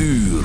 uur.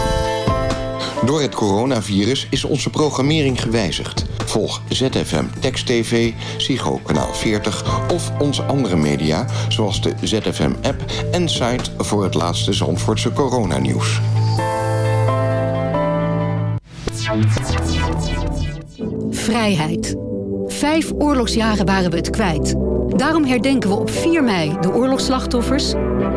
Door het coronavirus is onze programmering gewijzigd. Volg ZFM Text TV, Psycho Kanaal 40 of onze andere media... zoals de ZFM-app en site voor het laatste Zandvoortse coronanieuws. Vrijheid. Vijf oorlogsjaren waren we het kwijt. Daarom herdenken we op 4 mei de oorlogsslachtoffers...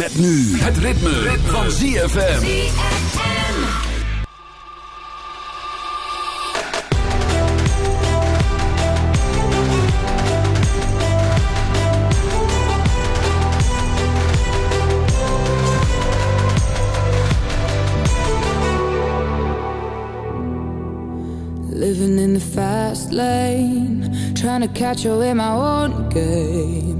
Met nu het ritme, ritme. van ZFM. Living in the fast lane, trying to catch up in my own game.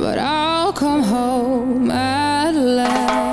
But I'll come home at last.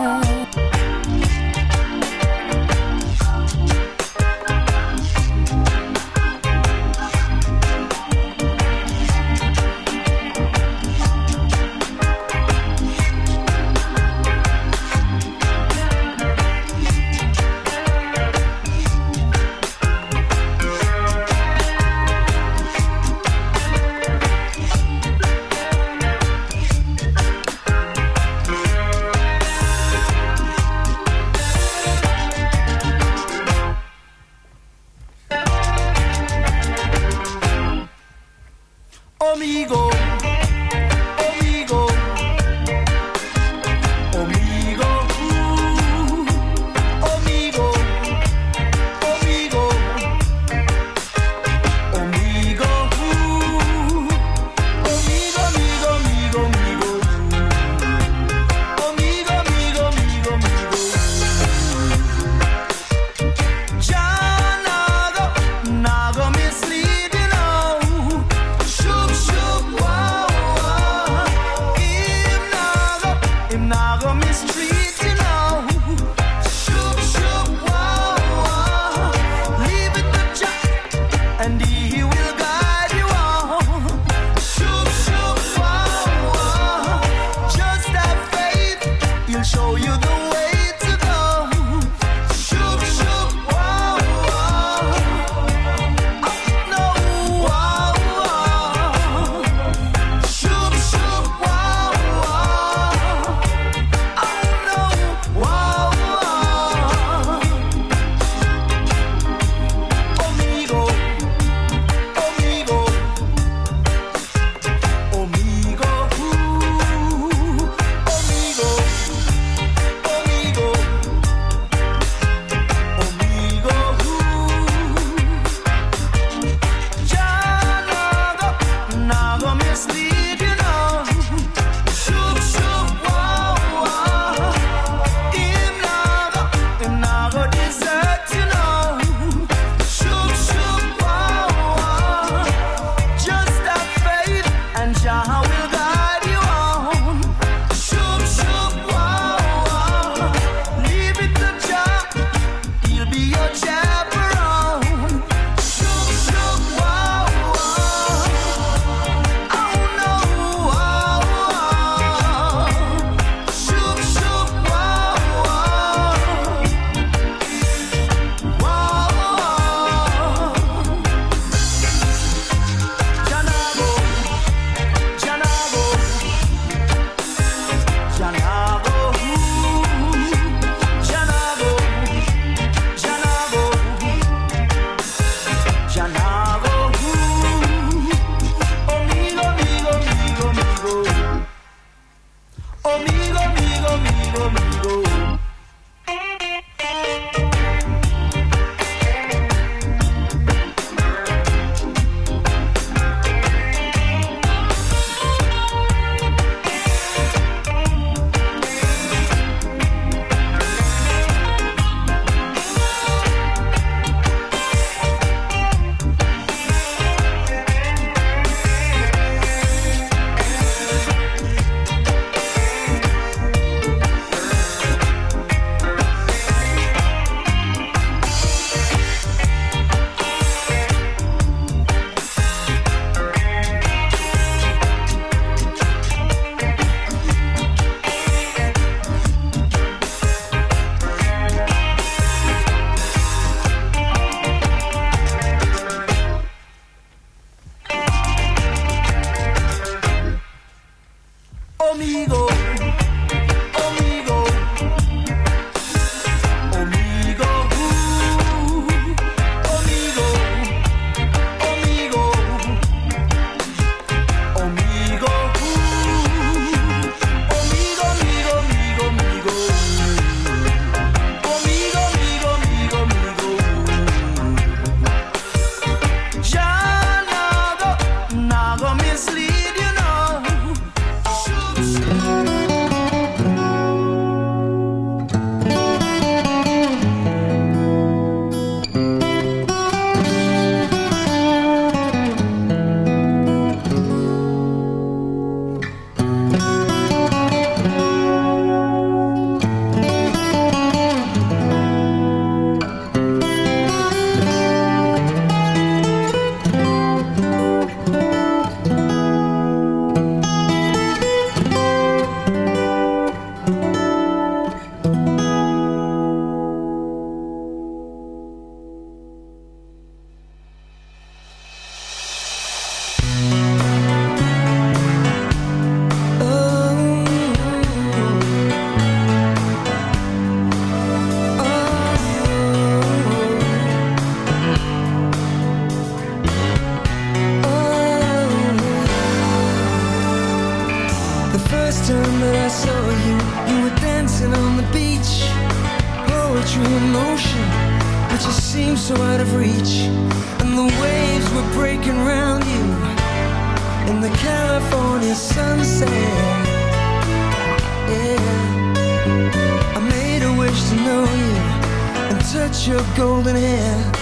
The moment's gone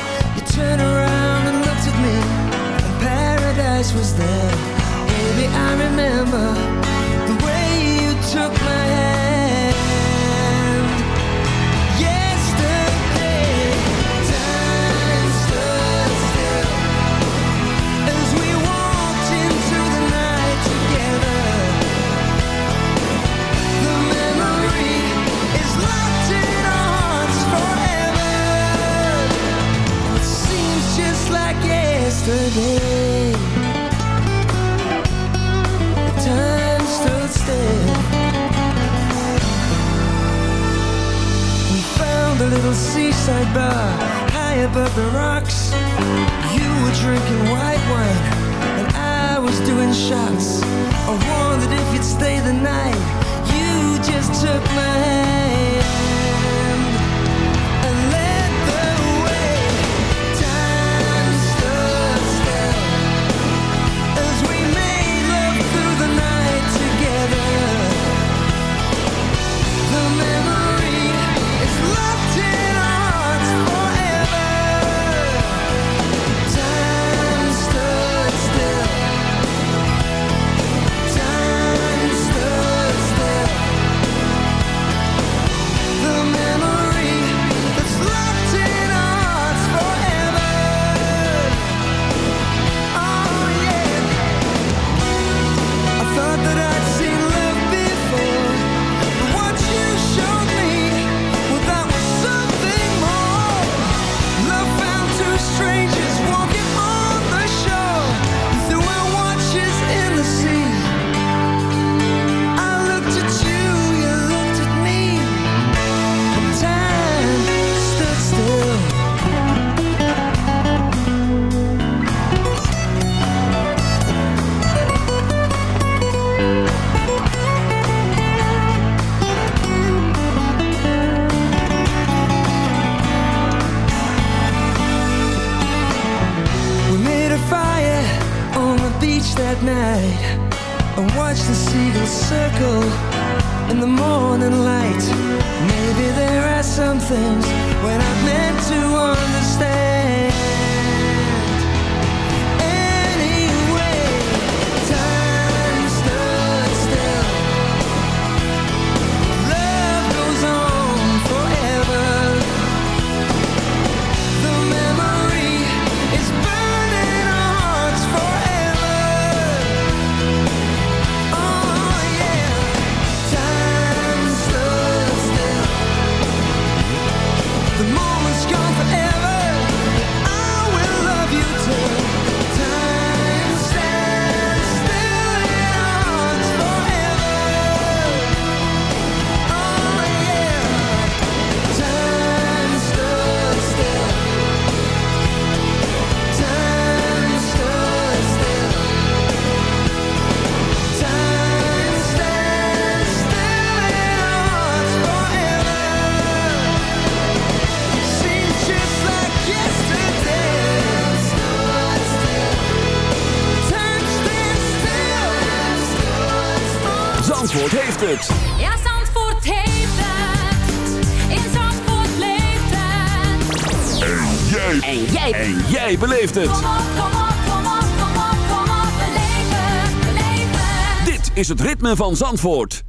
het. Ja, Zandvoort heeft het. In Zandvoort leeft het. En jij. En jij. En jij beleeft het. Kom op, kom op, kom op, kom op, kom op. Beleef het, beleef het. Dit is het ritme van Zandvoort.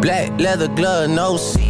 Black leather glove, no sequins.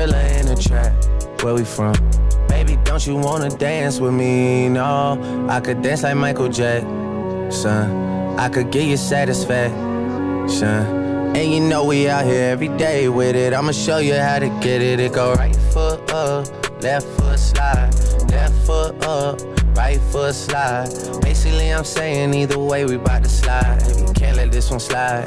In trap. Where we from? Baby, don't you wanna dance with me? No, I could dance like Michael Jackson. I could get you satisfaction. And you know we out here every day with it. I'ma show you how to get it. It go right foot up, left foot slide, left foot up, right foot slide. Basically, I'm saying either way, we bout to slide. Can't let this one slide.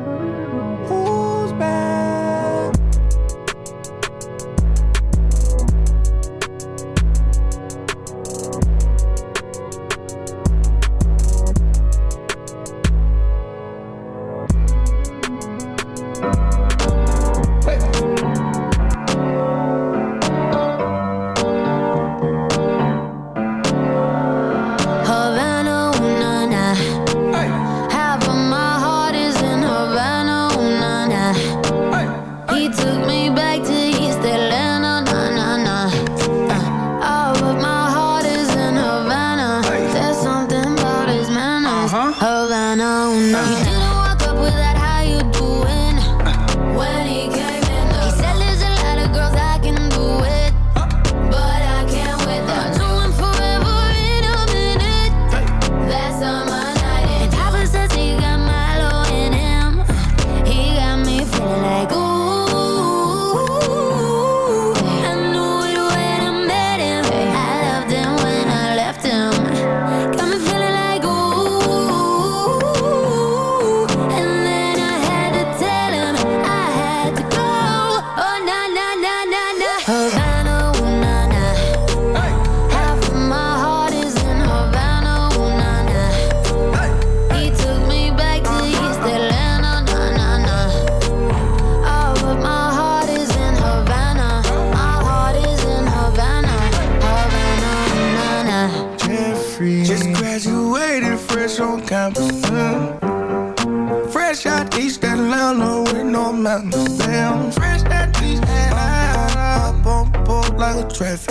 stress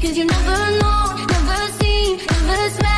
cause you never know, never seen, never smell.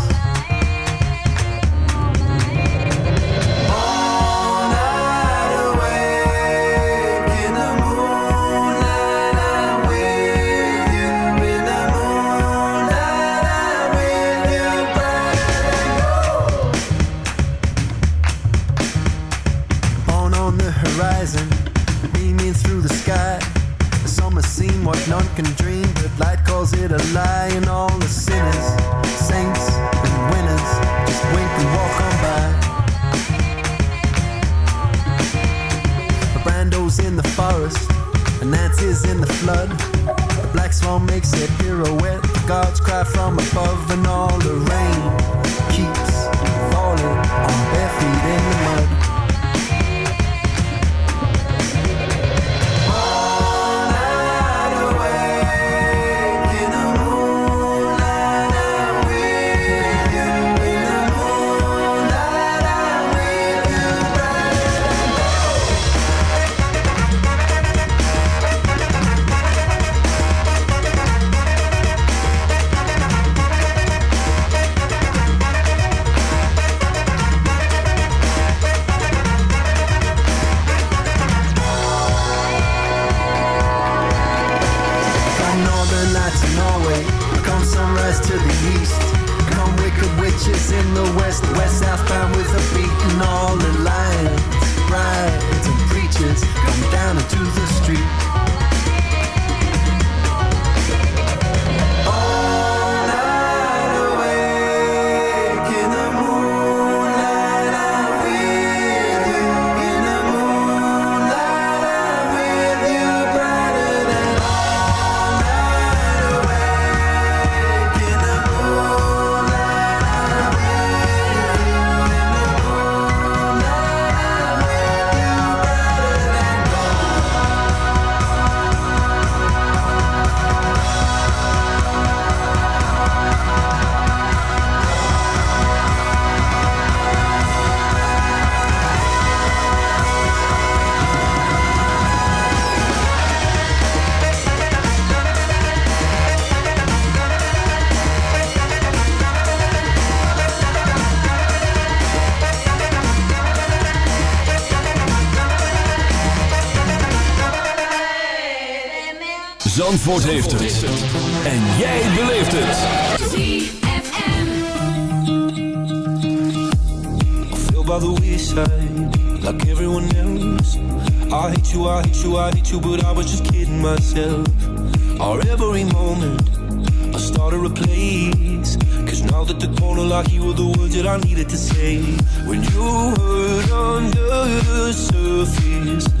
night to Norway. Come sunrise to the east. Come wicked witches in the west. West southbound with a beaten all the lions. Rides and preachers come down into the street. Zandvoort heeft het. En jij beleeft het. By the wayside, like everyone else. I hate you, I hate you, I hate you, but I was just kidding myself. Every moment, I started a place. Cause now that the corner like you were the words that I needed to say. When you under the surface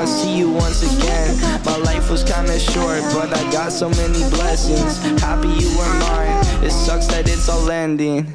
I see you once again. My life was kinda short, but I got so many blessings. Happy you were mine. It sucks that it's all ending.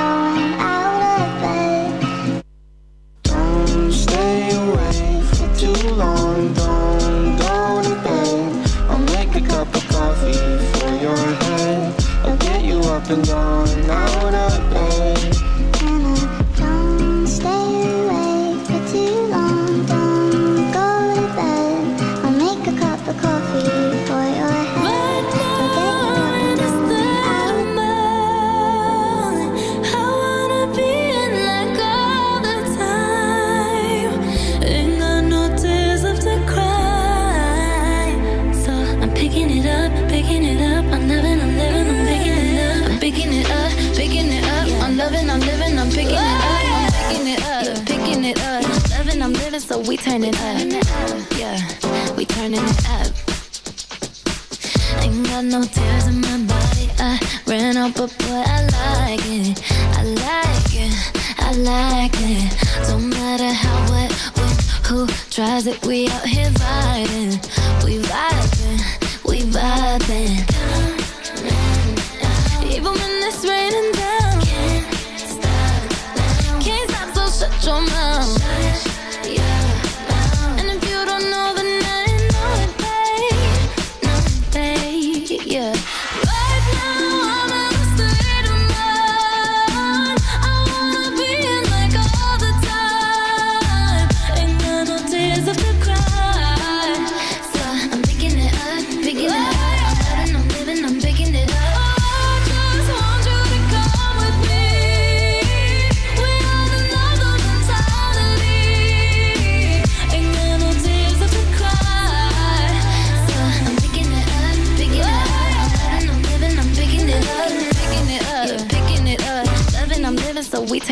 Turning up. Yeah, we turning it up. Ain't got no tears in my body. I ran up, but boy, I like it. I like it. I like it. Don't matter how, what, when, who tries it. We out here vibing. We vibing. We vibing. Even when it's raining down. Can't stop. now. Can't stop, so shut your mouth.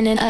shining up. Uh,